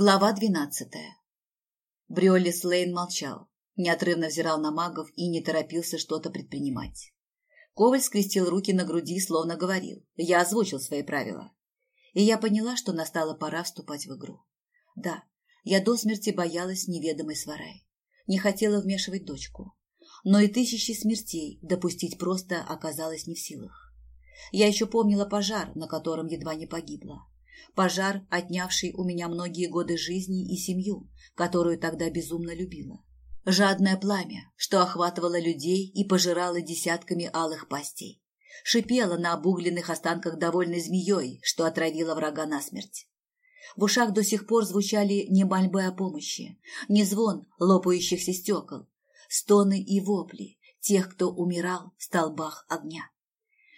Глава двенадцатая. Бриолли Слейн молчал, неотрывно взирал на магов и не торопился что-то предпринимать. Коваль скрестил руки на груди, словно говорил. Я озвучил свои правила. И я поняла, что настала пора вступать в игру. Да, я до смерти боялась неведомой сварай. Не хотела вмешивать дочку. Но и тысячи смертей допустить просто оказалось не в силах. Я еще помнила пожар, на котором едва не погибла Пожар, отнявший у меня многие годы жизни и семью, которую тогда безумно любила. Жадное пламя, что охватывало людей и пожирало десятками алых пастей. Шипело на обугленных останках довольной змеей, что отравила врага насмерть. В ушах до сих пор звучали не мольбы о помощи, не звон лопающихся стекол, стоны и вопли тех, кто умирал в столбах огня.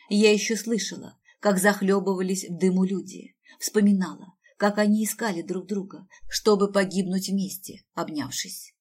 Я еще слышала, как захлебывались в дыму люди, Вспоминала, как они искали друг друга, чтобы погибнуть вместе, обнявшись.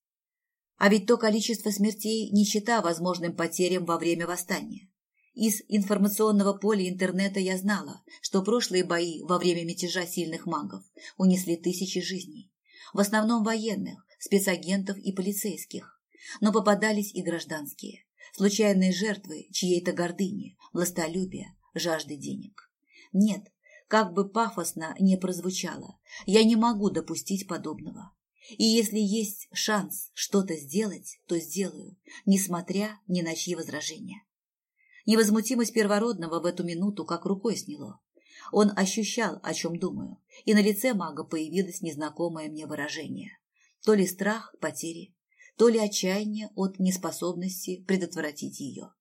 А ведь то количество смертей не счета возможным потерям во время восстания. Из информационного поля интернета я знала, что прошлые бои во время мятежа сильных магов унесли тысячи жизней. В основном военных, спецагентов и полицейских. Но попадались и гражданские. Случайные жертвы чьей-то гордыни, властолюбия, жажды денег. Нет, как бы пафосно не прозвучало, я не могу допустить подобного. И если есть шанс что-то сделать, то сделаю, несмотря ни на чьи возражения. Невозмутимость первородного в эту минуту как рукой сняло. Он ощущал, о чем думаю, и на лице мага появилось незнакомое мне выражение. То ли страх потери, то ли отчаяние от неспособности предотвратить ее.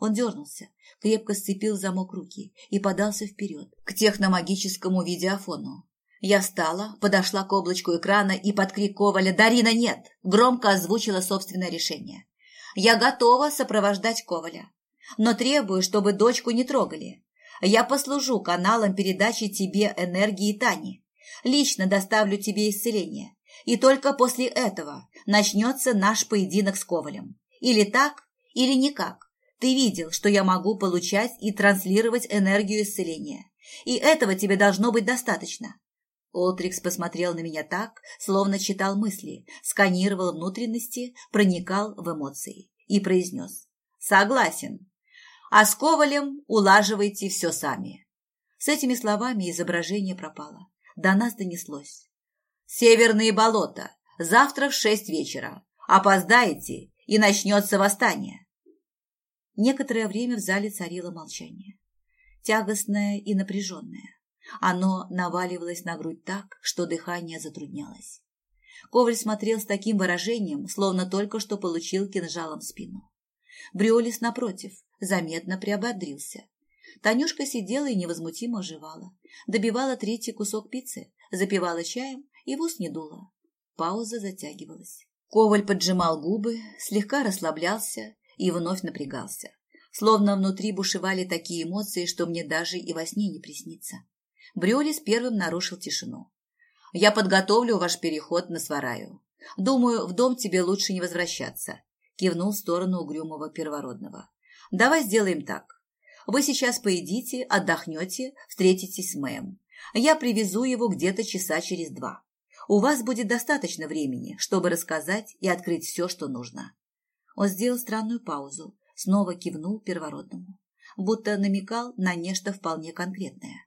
Он дернулся, крепко сцепил замок руки и подался вперед, к техномагическому видеофону. Я встала, подошла к облачку экрана и под крик Коваля «Дарина, нет!» громко озвучила собственное решение. «Я готова сопровождать Коваля, но требую, чтобы дочку не трогали. Я послужу каналом передачи тебе энергии Тани. Лично доставлю тебе исцеление. И только после этого начнется наш поединок с Ковалем. Или так, или никак. Ты видел, что я могу получать и транслировать энергию исцеления. И этого тебе должно быть достаточно. Олтрикс посмотрел на меня так, словно читал мысли, сканировал внутренности, проникал в эмоции и произнес. «Согласен. А с Ковалем улаживайте все сами». С этими словами изображение пропало. До нас донеслось. «Северные болота. Завтра в шесть вечера. Опоздаете, и начнется восстание. Некоторое время в зале царило молчание. Тягостное и напряженное. Оно наваливалось на грудь так, что дыхание затруднялось. Коваль смотрел с таким выражением, словно только что получил кинжалом спину. Бриолис, напротив, заметно приободрился. Танюшка сидела и невозмутимо жевала. Добивала третий кусок пиццы, запивала чаем и в ус не дула. Пауза затягивалась. Коваль поджимал губы, слегка расслаблялся и вновь напрягался. Словно внутри бушевали такие эмоции, что мне даже и во сне не приснится. Брюлис первым нарушил тишину. «Я подготовлю ваш переход на Свараю. Думаю, в дом тебе лучше не возвращаться», – кивнул в сторону угрюмого первородного. «Давай сделаем так. Вы сейчас поедите, отдохнете, встретитесь с Мэем. Я привезу его где-то часа через два. У вас будет достаточно времени, чтобы рассказать и открыть все, что нужно. Он сделал странную паузу, снова кивнул первородному, будто намекал на нечто вполне конкретное.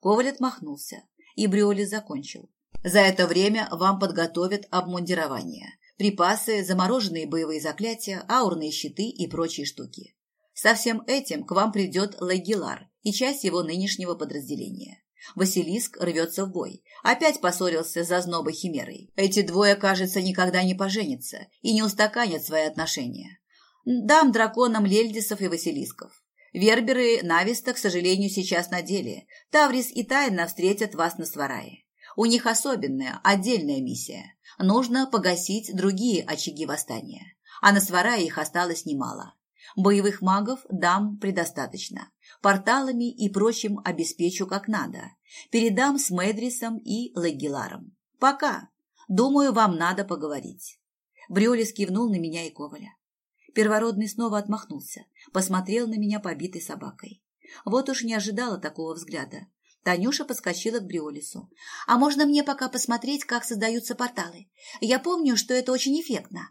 Коваль отмахнулся, и Бриоли закончил. «За это время вам подготовят обмундирование, припасы, замороженные боевые заклятия, аурные щиты и прочие штуки. Со всем этим к вам придет Лагилар и часть его нынешнего подразделения. Василиск рвется в бой. Опять поссорился за знобой химерой. Эти двое, кажется, никогда не поженятся и не устаканят свои отношения. Дам драконам Лельдисов и Василисков. Верберы Нависта, к сожалению, сейчас на деле. Таврис и Тайна встретят вас на Сварае. У них особенная, отдельная миссия. Нужно погасить другие очаги восстания. А на Сварае их осталось немало. Боевых магов дам предостаточно. Порталами и прочим обеспечу как надо. Передам с Медрисом и Лагиларом. Пока. Думаю, вам надо поговорить. Бриолис кивнул на меня и Коваля. Первородный снова отмахнулся, посмотрел на меня побитой собакой. Вот уж не ожидала такого взгляда. Танюша подскочила к Бриолису. «А можно мне пока посмотреть, как создаются порталы? Я помню, что это очень эффектно».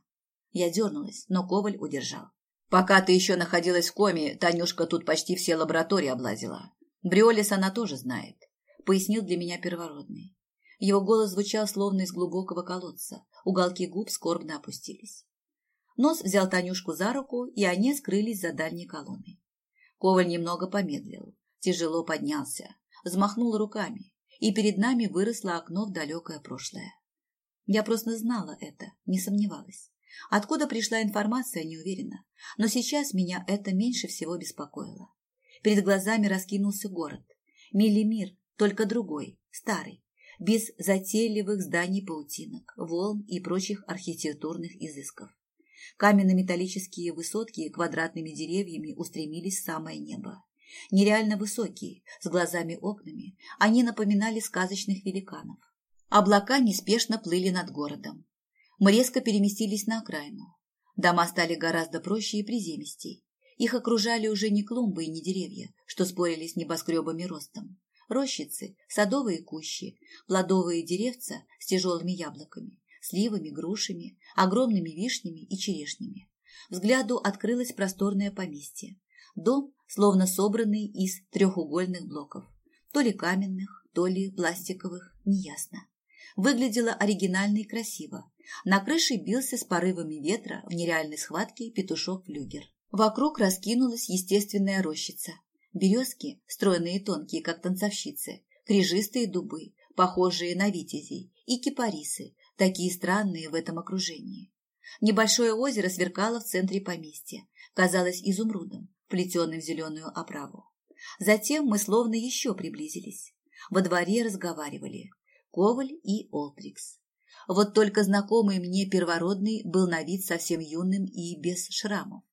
Я дернулась, но Коваль удержал. «Пока ты еще находилась в коме, Танюшка тут почти все лаборатории облазила. Бриолис она тоже знает», — пояснил для меня первородный. Его голос звучал словно из глубокого колодца. Уголки губ скорбно опустились. Нос взял Танюшку за руку, и они скрылись за дальней колонной. Коваль немного помедлил, тяжело поднялся, взмахнул руками, и перед нами выросло окно в далекое прошлое. Я просто знала это, не сомневалась. Откуда пришла информация, не уверена, но сейчас меня это меньше всего беспокоило. Перед глазами раскинулся город. Милимир, только другой, старый, без затейливых зданий-паутинок, волн и прочих архитектурных изысков. Каменно-металлические высотки квадратными деревьями устремились в самое небо. Нереально высокие, с глазами-окнами, они напоминали сказочных великанов. Облака неспешно плыли над городом. Мы резко переместились на окраину. Дома стали гораздо проще и приземистей. Их окружали уже не клумбы и не деревья, что спорили небоскребами ростом. Рощицы, садовые кущи, плодовые деревца с тяжелыми яблоками, сливами, грушами, огромными вишнями и черешнями. Взгляду открылось просторное поместье. Дом, словно собранный из трехугольных блоков. То ли каменных, то ли пластиковых, неясно. Выглядело оригинально и красиво. На крыше бился с порывами ветра в нереальной схватке петушок-флюгер. Вокруг раскинулась естественная рощица. Березки, стройные и тонкие, как танцовщицы, крижистые дубы, похожие на витязей, и кипарисы, такие странные в этом окружении. Небольшое озеро сверкало в центре поместья, казалось изумрудом, плетеным в зеленую оправу. Затем мы словно еще приблизились. Во дворе разговаривали Коваль и Олтрикс. Вот только знакомый мне первородный был на вид совсем юным и без шрамов.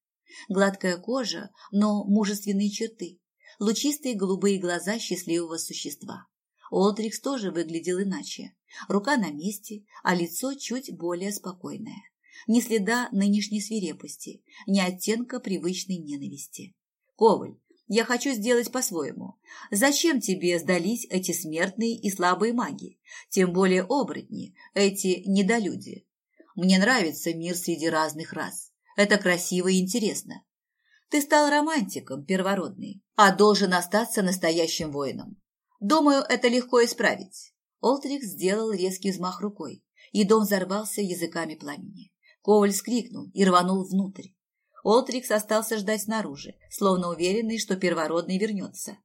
Гладкая кожа, но мужественные черты, лучистые голубые глаза счастливого существа. Олтрикс тоже выглядел иначе. Рука на месте, а лицо чуть более спокойное. Ни следа нынешней свирепости, ни оттенка привычной ненависти. «Коваль, я хочу сделать по-своему. Зачем тебе сдались эти смертные и слабые маги? Тем более оборотни, эти недолюди. Мне нравится мир среди разных рас. Это красиво и интересно. Ты стал романтиком, первородный, а должен остаться настоящим воином. Думаю, это легко исправить. Олтрик сделал резкий взмах рукой, и дом взорвался языками пламени. Коваль скрикнул и рванул внутрь. Олтрикс остался ждать снаружи, словно уверенный, что первородный вернется.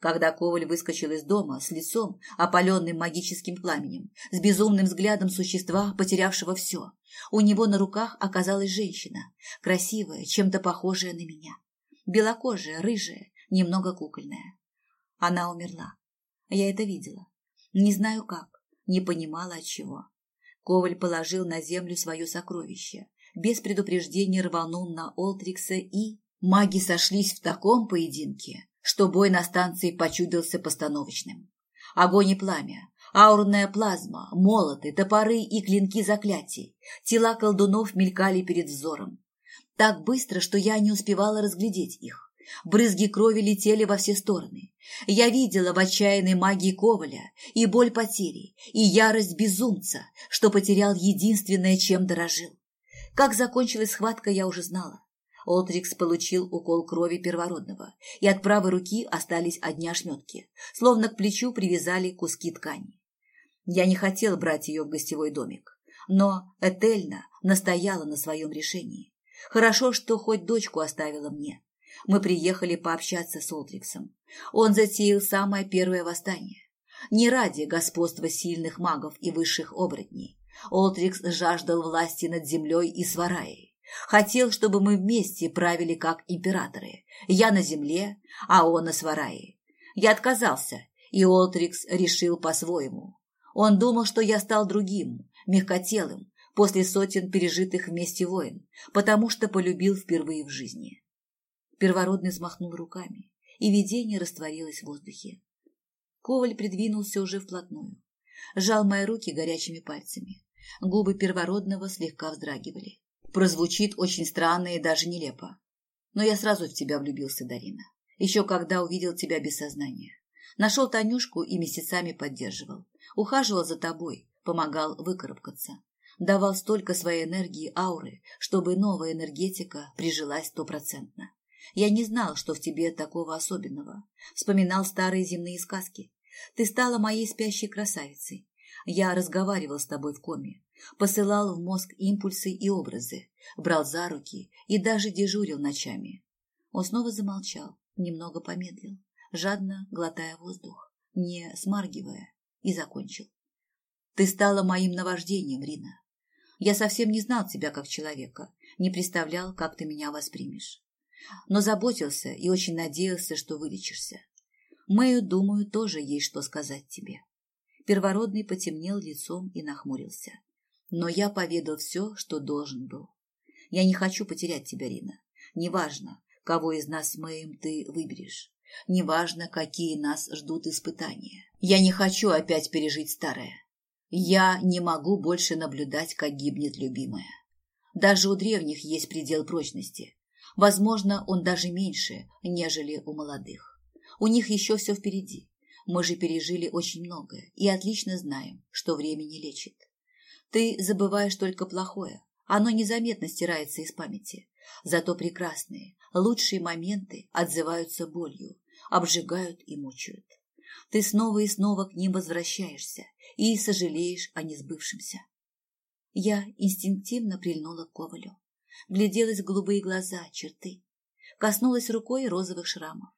Когда Коваль выскочил из дома с лицом, опаленным магическим пламенем, с безумным взглядом существа, потерявшего все, у него на руках оказалась женщина, красивая, чем-то похожая на меня. Белокожая, рыжая, немного кукольная. Она умерла. Я это видела. Не знаю как, не понимала от чего. Коваль положил на землю свое сокровище, без предупреждения рванул на Олтрикса и... Маги сошлись в таком поединке, что бой на станции почудился постановочным. Огонь и пламя, аурная плазма, молоты, топоры и клинки заклятий. Тела колдунов мелькали перед взором. Так быстро, что я не успевала разглядеть их. Брызги крови летели во все стороны. Я видела в отчаянной магии Коваля и боль потери, и ярость безумца, что потерял единственное, чем дорожил. Как закончилась схватка, я уже знала. Олтрикс получил укол крови первородного, и от правой руки остались одни ошметки, словно к плечу привязали куски ткани. Я не хотел брать ее в гостевой домик, но Этельна настояла на своем решении. Хорошо, что хоть дочку оставила мне. Мы приехали пообщаться с Олтриксом. Он затеял самое первое восстание. Не ради господства сильных магов и высших оборотней. Олтрикс жаждал власти над землей и свараей. Хотел, чтобы мы вместе правили как императоры. Я на земле, а он на сварае. Я отказался, и Олтрикс решил по-своему. Он думал, что я стал другим, мягкотелым, после сотен пережитых вместе войн, потому что полюбил впервые в жизни. Первородный взмахнул руками, и видение растворилось в воздухе. Коваль придвинулся уже вплотную, сжал мои руки горячими пальцами. Губы первородного слегка вздрагивали. Прозвучит очень странно и даже нелепо. Но я сразу в тебя влюбился, Дарина. Еще когда увидел тебя без сознания. Нашел Танюшку и месяцами поддерживал. Ухаживал за тобой, помогал выкарабкаться. Давал столько своей энергии ауры, чтобы новая энергетика прижилась стопроцентно. Я не знал, что в тебе такого особенного. Вспоминал старые земные сказки. Ты стала моей спящей красавицей. Я разговаривал с тобой в коме, посылал в мозг импульсы и образы, брал за руки и даже дежурил ночами. Он снова замолчал, немного помедлил, жадно глотая воздух, не смаргивая, и закончил. Ты стала моим наваждением, Рина. Я совсем не знал тебя как человека, не представлял, как ты меня воспримешь. Но заботился и очень надеялся, что вылечишься. Мэю, думаю, тоже есть что сказать тебе. Первородный потемнел лицом и нахмурился. Но я поведал все, что должен был. Я не хочу потерять тебя, Рина. Неважно, кого из нас Мэем ты выберешь. Неважно, какие нас ждут испытания. Я не хочу опять пережить старое. Я не могу больше наблюдать, как гибнет любимая. Даже у древних есть предел прочности. Возможно, он даже меньше, нежели у молодых. У них еще все впереди. Мы же пережили очень многое и отлично знаем, что время не лечит. Ты забываешь только плохое. Оно незаметно стирается из памяти. Зато прекрасные, лучшие моменты отзываются болью, обжигают и мучают. Ты снова и снова к ним возвращаешься и сожалеешь о несбывшемся. Я инстинктивно прильнула к Ковалю, гляделась в голубые глаза, черты, коснулась рукой розовых шрамов.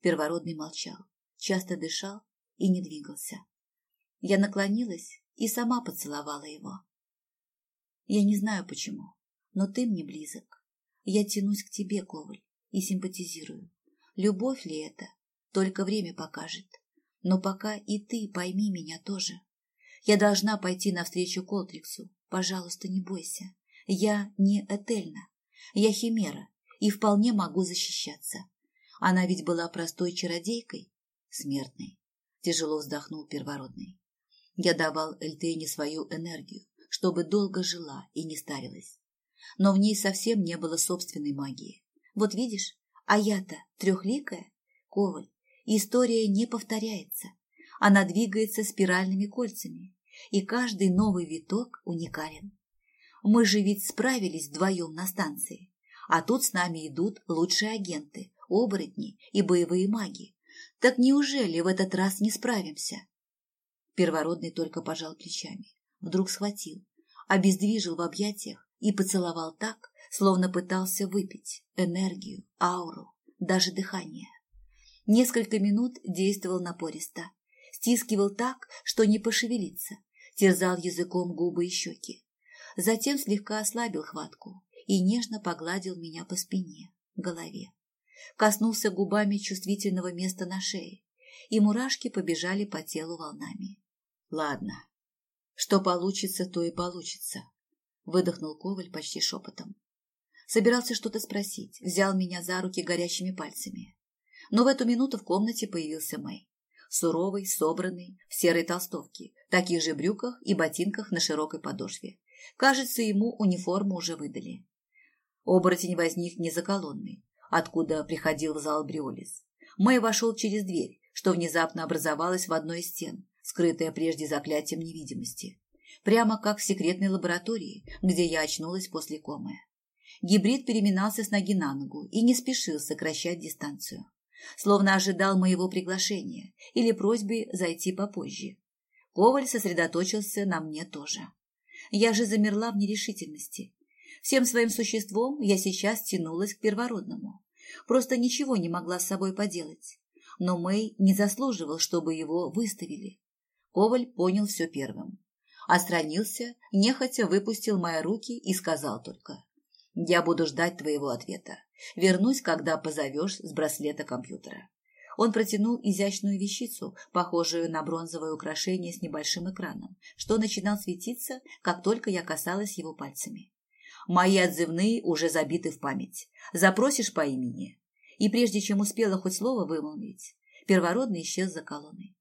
Первородный молчал, часто дышал и не двигался. Я наклонилась и сама поцеловала его. Я не знаю почему, но ты мне близок. Я тянусь к тебе, Коваль, и симпатизирую. Любовь ли это? Только время покажет. Но пока и ты пойми меня тоже. Я должна пойти навстречу Колтриксу. Пожалуйста, не бойся. Я не Этельна. Я Химера и вполне могу защищаться. Она ведь была простой чародейкой, смертной. Тяжело вздохнул первородный. Я давал Эльтейне свою энергию, чтобы долго жила и не старилась. Но в ней совсем не было собственной магии. Вот видишь, а я-то трехликая, Коваль, история не повторяется. Она двигается спиральными кольцами, и каждый новый виток уникален. Мы же ведь справились вдвоем на станции, а тут с нами идут лучшие агенты, оборотни и боевые маги. Так неужели в этот раз не справимся? Первородный только пожал плечами, вдруг схватил, обездвижил в объятиях и поцеловал так, словно пытался выпить энергию, ауру, даже дыхание. Несколько минут действовал напористо, стискивал так, что не пошевелиться, терзал языком губы и щеки. Затем слегка ослабил хватку и нежно погладил меня по спине, голове. Коснулся губами чувствительного места на шее, и мурашки побежали по телу волнами. Ладно, что получится, то и получится, выдохнул Коваль почти шепотом. Собирался что-то спросить, взял меня за руки горящими пальцами. Но в эту минуту в комнате появился Мэй. Суровый, собранный, в серой толстовке, таких же брюках и ботинках на широкой подошве. Кажется, ему униформу уже выдали. Оборотень возник не за колонной, откуда приходил в зал Бриолис. Мэй вошел через дверь, что внезапно образовалась в одной из стен, скрытая прежде заклятием невидимости. Прямо как в секретной лаборатории, где я очнулась после комы. Гибрид переминался с ноги на ногу и не спешил сокращать дистанцию словно ожидал моего приглашения или просьбы зайти попозже. Коваль сосредоточился на мне тоже. Я же замерла в нерешительности. Всем своим существом я сейчас тянулась к первородному. Просто ничего не могла с собой поделать. Но Мэй не заслуживал, чтобы его выставили. Коваль понял все первым. Отстранился, нехотя выпустил мои руки и сказал только. «Я буду ждать твоего ответа. Вернусь, когда позовешь с браслета компьютера. Он протянул изящную вещицу, похожую на бронзовое украшение с небольшим экраном, что начинал светиться, как только я касалась его пальцами. Мои отзывные уже забиты в память. Запросишь по имени. И прежде чем успела хоть слово вымолвить, первородный исчез за колонной.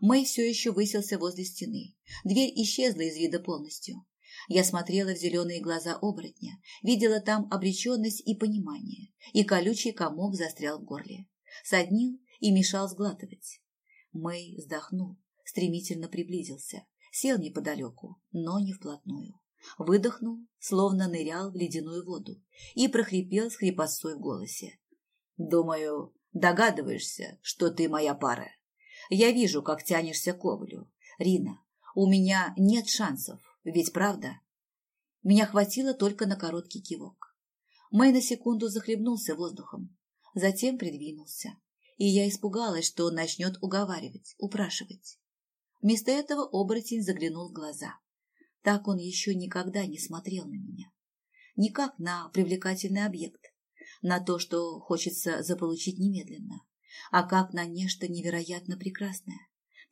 Мэй все еще высился возле стены. Дверь исчезла из вида полностью. Я смотрела в зеленые глаза оборотня, видела там обреченность и понимание, и колючий комок застрял в горле. Соднил и мешал сглатывать. Мэй вздохнул, стремительно приблизился, сел неподалеку, но не вплотную. Выдохнул, словно нырял в ледяную воду, и прохрипел с хрипотцой в голосе. «Думаю, догадываешься, что ты моя пара. Я вижу, как тянешься к Ковалю. Рина, у меня нет шансов, ведь правда?» Меня хватило только на короткий кивок. Мэй на секунду захлебнулся воздухом, затем придвинулся, и я испугалась, что он начнет уговаривать, упрашивать. Вместо этого оборотень заглянул в глаза. Так он еще никогда не смотрел на меня. Не как на привлекательный объект, на то, что хочется заполучить немедленно, а как на нечто невероятно прекрасное,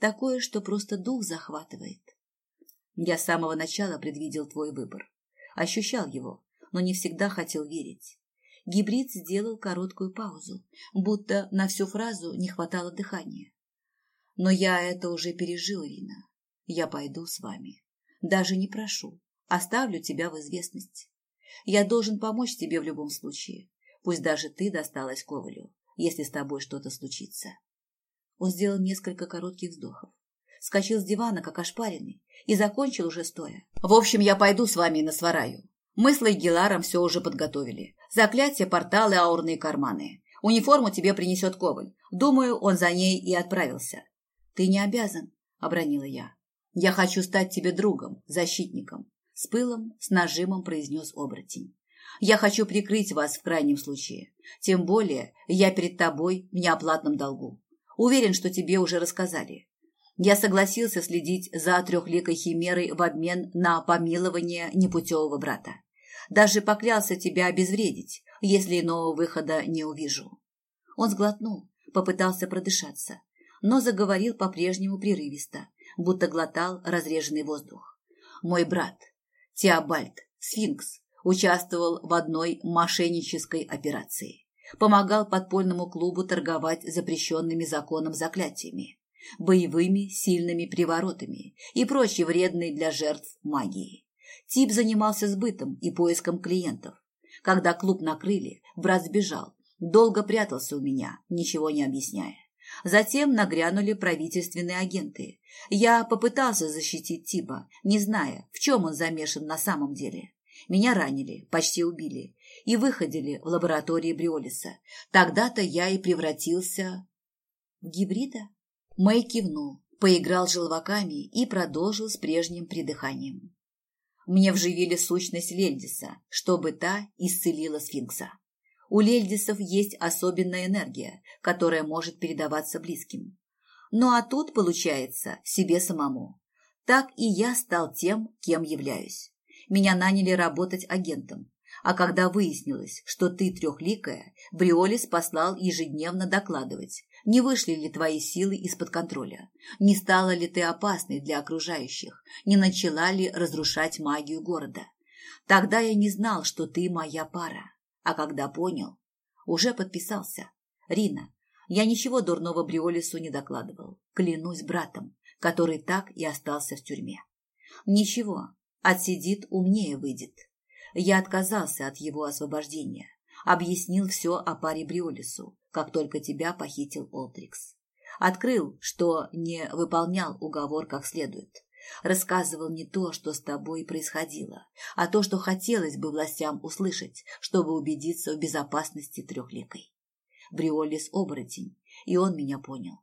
такое, что просто дух захватывает. Я с самого начала предвидел твой выбор, ощущал его, но не всегда хотел верить. Гибрид сделал короткую паузу, будто на всю фразу не хватало дыхания. Но я это уже пережил, Рина. Я пойду с вами. Даже не прошу. Оставлю тебя в известность. Я должен помочь тебе в любом случае. Пусть даже ты досталась Ковалю, если с тобой что-то случится. Он сделал несколько коротких вздохов. Скочил с дивана, как ошпаренный, и закончил уже стоя. В общем, я пойду с вами на свараю. Мы с Лайгеларом все уже подготовили. Заклятие, порталы, аурные карманы. Униформу тебе принесет Коваль. Думаю, он за ней и отправился. «Ты не обязан», — обронила я. «Я хочу стать тебе другом, защитником», — с пылом, с нажимом произнес оборотень. «Я хочу прикрыть вас в крайнем случае. Тем более я перед тобой в неоплатном долгу. Уверен, что тебе уже рассказали. Я согласился следить за трехликой химерой в обмен на помилование непутевого брата. Даже поклялся тебя обезвредить, если иного выхода не увижу». Он сглотнул, попытался продышаться, но заговорил по-прежнему прерывисто, будто глотал разреженный воздух. Мой брат, Теобальд, сфинкс, участвовал в одной мошеннической операции. Помогал подпольному клубу торговать запрещенными законом заклятиями, боевыми сильными приворотами и прочей вредной для жертв магии. Тип занимался сбытом и поиском клиентов. Когда клуб накрыли, брат сбежал, долго прятался у меня, ничего не объясняя. Затем нагрянули правительственные агенты. Я попытался защитить Типа, не зная, в чем он замешан на самом деле. Меня ранили, почти убили, и выходили в лаборатории Бриолиса. Тогда-то я и превратился... В гибрида? Мэй кивнул, поиграл желваками и продолжил с прежним придыханием. Мне вживили сущность Лельдиса, чтобы та исцелила сфинкса. У лельдисов есть особенная энергия, которая может передаваться близким. Ну а тут, получается, себе самому. Так и я стал тем, кем являюсь. Меня наняли работать агентом. А когда выяснилось, что ты трехликая, Бриолис послал ежедневно докладывать, не вышли ли твои силы из-под контроля, не стала ли ты опасной для окружающих, не начала ли разрушать магию города. Тогда я не знал, что ты моя пара. А когда понял, уже подписался. Рина, я ничего дурного Бриолису не докладывал. Клянусь братом, который так и остался в тюрьме. Ничего, отсидит, умнее выйдет. Я отказался от его освобождения. Объяснил все о паре Бриолису, как только тебя похитил Олдрикс. Открыл, что не выполнял уговор как следует. Рассказывал не то, что с тобой происходило, а то, что хотелось бы властям услышать, чтобы убедиться в безопасности трехлекой. Бриолис оборотень, и он меня понял.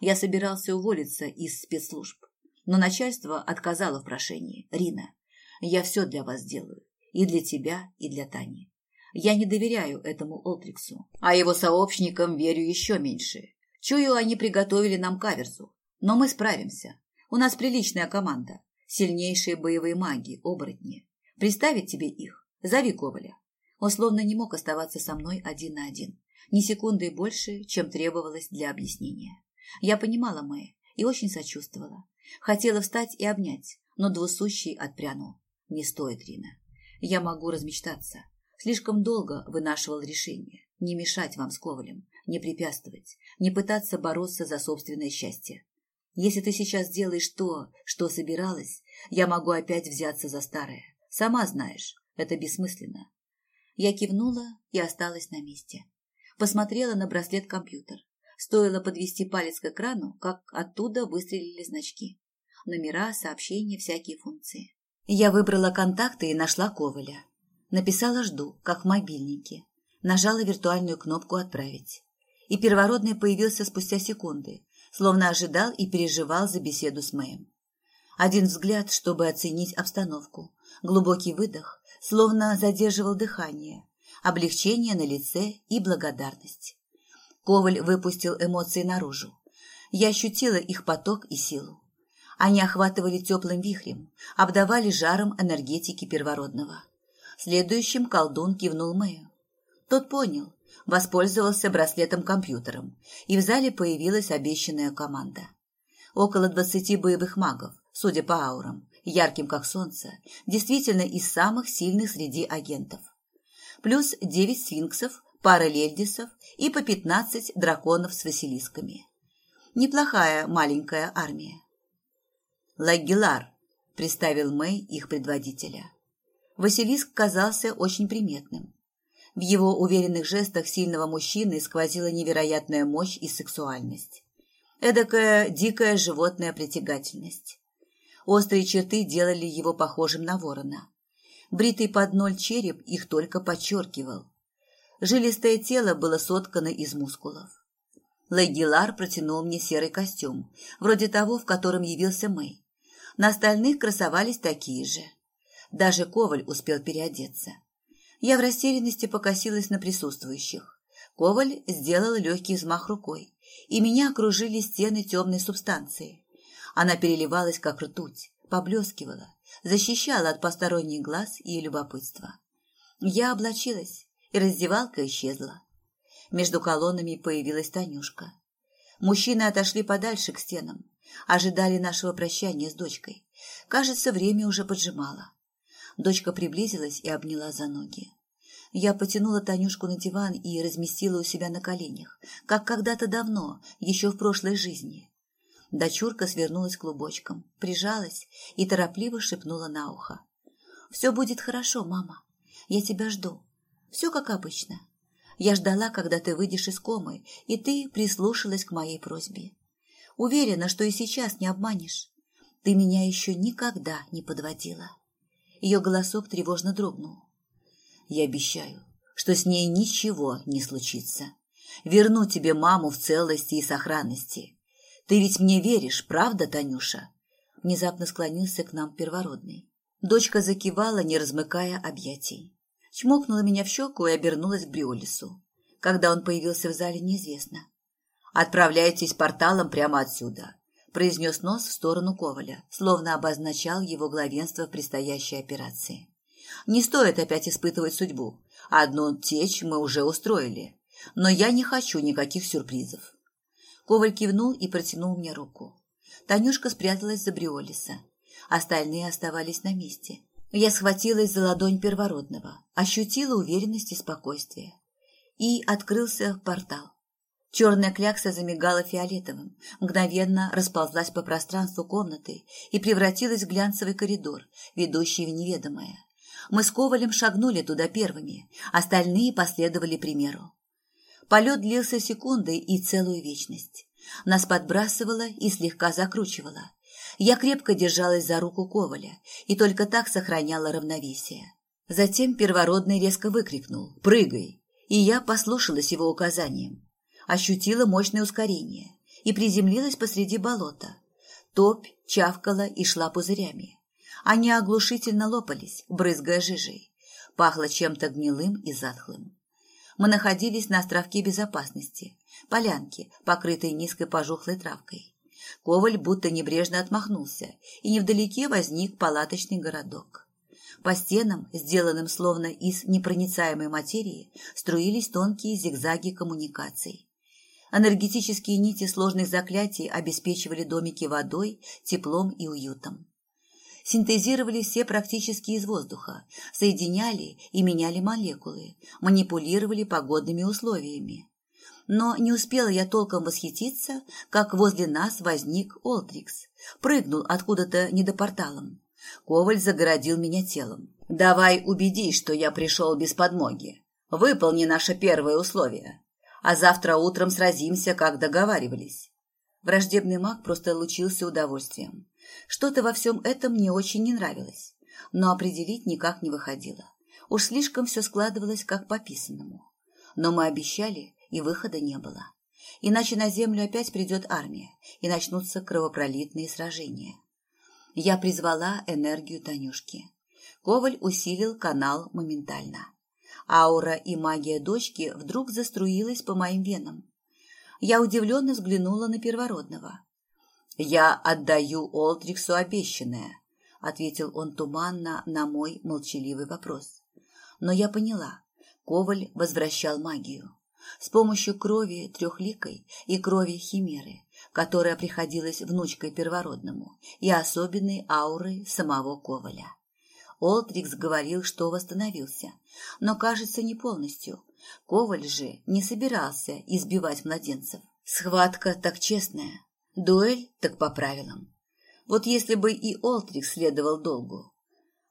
Я собирался уволиться из спецслужб, но начальство отказало в прошении. Рина, я все для вас делаю, и для тебя, и для Тани. Я не доверяю этому Олтриксу, а его сообщникам верю еще меньше. Чую, они приготовили нам каверзу, но мы справимся. У нас приличная команда. Сильнейшие боевые маги, оборотни. Представить тебе их? Зови Коваля. Он словно не мог оставаться со мной один на один. Ни секунды больше, чем требовалось для объяснения. Я понимала Мэй и очень сочувствовала. Хотела встать и обнять, но двусущий отпрянул. Не стоит, Рина. Я могу размечтаться. Слишком долго вынашивал решение. Не мешать вам с Ковалем, не препятствовать, не пытаться бороться за собственное счастье. Если ты сейчас сделаешь то, что собиралась, я могу опять взяться за старое. Сама знаешь, это бессмысленно. Я кивнула и осталась на месте. Посмотрела на браслет-компьютер. Стоило подвести палец к экрану, как оттуда выстрелили значки. Номера, сообщения, всякие функции. Я выбрала контакты и нашла Коваля. Написала «Жду», как в мобильнике. Нажала виртуальную кнопку «Отправить». И первородный появился спустя секунды, словно ожидал и переживал за беседу с Мэем. Один взгляд, чтобы оценить обстановку. Глубокий выдох, словно задерживал дыхание. Облегчение на лице и благодарность. Коваль выпустил эмоции наружу. Я ощутила их поток и силу. Они охватывали теплым вихрем, обдавали жаром энергетики первородного. Следующим колдун кивнул Мэю. Тот понял, воспользовался браслетом-компьютером, и в зале появилась обещанная команда. Около двадцати боевых магов, судя по аурам, ярким как солнце, действительно из самых сильных среди агентов. Плюс девять сфинксов, пара лельдисов и по пятнадцать драконов с василисками. Неплохая маленькая армия. «Лагилар», – представил Мэй их предводителя. Василиск казался очень приметным. В его уверенных жестах сильного мужчины сквозила невероятная мощь и сексуальность. Эдакая дикая животная притягательность. Острые черты делали его похожим на ворона. Бритый под ноль череп их только подчеркивал. Жилистое тело было соткано из мускулов. Легилар протянул мне серый костюм, вроде того, в котором явился Мэй. На остальных красовались такие же. Даже Коваль успел переодеться. Я в растерянности покосилась на присутствующих. Коваль сделал легкий взмах рукой, и меня окружили стены темной субстанции. Она переливалась, как ртуть, поблескивала, защищала от посторонних глаз и любопытства. Я облачилась, и раздевалка исчезла. Между колоннами появилась Танюшка. Мужчины отошли подальше к стенам, ожидали нашего прощания с дочкой. Кажется, время уже поджимало. Дочка приблизилась и обняла за ноги. Я потянула Танюшку на диван и разместила у себя на коленях, как когда-то давно, еще в прошлой жизни. Дочурка свернулась клубочком, прижалась и торопливо шепнула на ухо. «Все будет хорошо, мама. Я тебя жду. Все как обычно. Я ждала, когда ты выйдешь из комы, и ты прислушалась к моей просьбе. Уверена, что и сейчас не обманешь. Ты меня еще никогда не подводила. Ее голосок тревожно дрогнул. Я обещаю, что с ней ничего не случится. Верну тебе маму в целости и сохранности. Ты ведь мне веришь, правда, Танюша? Внезапно склонился к нам первородный. Дочка закивала, не размыкая объятий. Чмокнула меня в щеку и обернулась к Бриолису. Когда он появился в зале, неизвестно. «Отправляйтесь порталом прямо отсюда», – произнес нос в сторону Коваля, словно обозначал его главенство в предстоящей операции. «Не стоит опять испытывать судьбу. Одну течь мы уже устроили. Но я не хочу никаких сюрпризов». Коваль кивнул и протянул мне руку. Танюшка спряталась за Бриолиса. Остальные оставались на месте. Я схватилась за ладонь первородного, ощутила уверенность и спокойствие. И открылся портал. Черная клякса замигала фиолетовым, мгновенно расползлась по пространству комнаты и превратилась в глянцевый коридор, ведущий в неведомое. Мы с Ковалем шагнули туда первыми, остальные последовали примеру. Полет длился секунды и целую вечность. Нас подбрасывало и слегка закручивало. Я крепко держалась за руку Коваля и только так сохраняла равновесие. Затем первородный резко выкрикнул «Прыгай!» и я послушалась его указаниям ощутила мощное ускорение и приземлилась посреди болота. Топь чавкала и шла пузырями. Они оглушительно лопались, брызгая жижей. Пахло чем-то гнилым и затхлым. Мы находились на островке безопасности, полянке, покрытой низкой пожухлой травкой. Коваль будто небрежно отмахнулся, и невдалеке возник палаточный городок. По стенам, сделанным словно из непроницаемой материи, струились тонкие зигзаги коммуникаций. Энергетические нити сложных заклятий обеспечивали домики водой, теплом и уютом. Синтезировали все практически из воздуха, соединяли и меняли молекулы, манипулировали погодными условиями. Но не успела я толком восхититься, как возле нас возник Олтрикс, прыгнул откуда-то недопорталом. Коваль загородил меня телом. «Давай убедись, что я пришел без подмоги. Выполни наше первое условие. А завтра утром сразимся, как договаривались. Враждебный маг просто лучился удовольствием. Что-то во всем этом мне очень не нравилось, но определить никак не выходило. Уж слишком все складывалось как по писанному. Но мы обещали, и выхода не было. Иначе на землю опять придет армия, и начнутся кровопролитные сражения. Я призвала энергию Танюшки. Коваль усилил канал моментально. Аура и магия дочки вдруг заструилась по моим венам. Я удивленно взглянула на первородного. «Я отдаю Олдриксу обещанное», — ответил он туманно на мой молчаливый вопрос. Но я поняла, Коваль возвращал магию. С помощью крови трехликой и крови химеры, которая приходилась внучкой первородному, и особенной ауры самого Коваля. Олдрикс говорил, что восстановился, но, кажется, не полностью, Коваль же не собирался избивать младенцев. Схватка так честная, дуэль так по правилам. Вот если бы и Олтрик следовал долгу.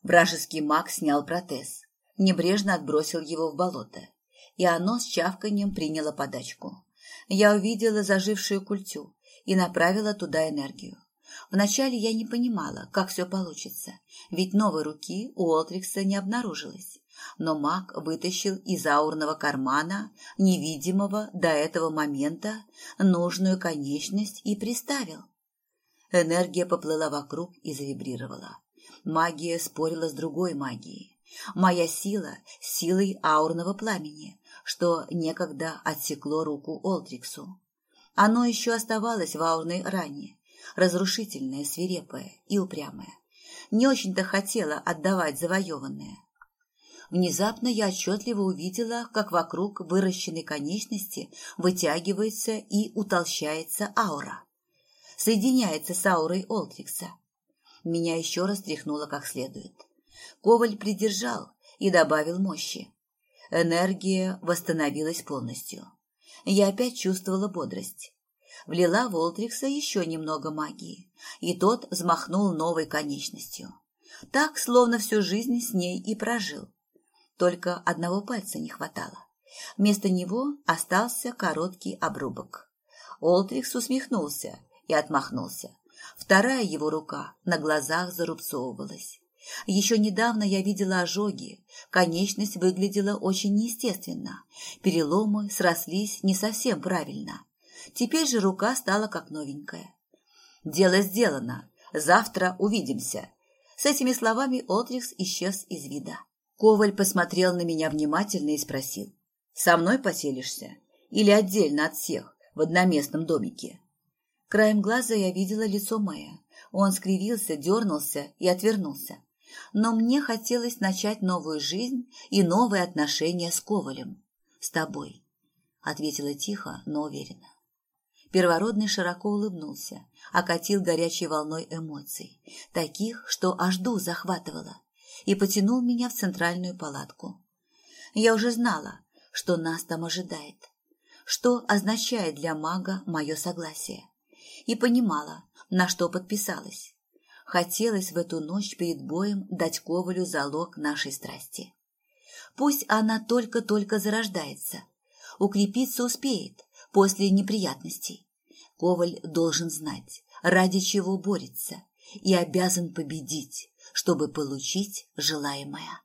Вражеский маг снял протез, небрежно отбросил его в болото, и оно с чавканьем приняло подачку. Я увидела зажившую культю и направила туда энергию. Вначале я не понимала, как все получится, ведь новой руки у Олтрикса не обнаружилось но маг вытащил из аурного кармана, невидимого до этого момента, нужную конечность и приставил. Энергия поплыла вокруг и завибрировала. Магия спорила с другой магией. Моя сила – силой аурного пламени, что некогда отсекло руку Олдриксу. Оно еще оставалось в аурной ране, разрушительное, свирепое и упрямое. Не очень-то хотела отдавать завоеванное. Внезапно я отчетливо увидела, как вокруг выращенной конечности вытягивается и утолщается аура. Соединяется с аурой Олтрикса. Меня еще раз тряхнуло как следует. Коваль придержал и добавил мощи. Энергия восстановилась полностью. Я опять чувствовала бодрость. Влила в Олтрикса еще немного магии, и тот взмахнул новой конечностью. Так, словно всю жизнь с ней и прожил. Только одного пальца не хватало. Вместо него остался короткий обрубок. Олтрикс усмехнулся и отмахнулся. Вторая его рука на глазах зарубцовывалась. Еще недавно я видела ожоги, конечность выглядела очень неестественно, переломы срослись не совсем правильно. Теперь же рука стала как новенькая. «Дело сделано, завтра увидимся». С этими словами Отрикс исчез из вида. Коваль посмотрел на меня внимательно и спросил. «Со мной поселишься? Или отдельно от всех, в одноместном домике?» Краем глаза я видела лицо Мэя. Он скривился, дернулся и отвернулся. Но мне хотелось начать новую жизнь и новые отношения с Ковалем. «С тобой», — ответила тихо, но уверенно. Первородный широко улыбнулся, окатил горячей волной эмоций, таких, что аж дух захватывало и потянул меня в центральную палатку. Я уже знала, что нас там ожидает, что означает для мага мое согласие, и понимала, на что подписалась. Хотелось в эту ночь перед боем дать Ковалю залог нашей страсти. Пусть она только-только зарождается, укрепиться успеет после неприятностей. Коваль должен знать, ради чего борется, и обязан победить, чтобы получить желаемое.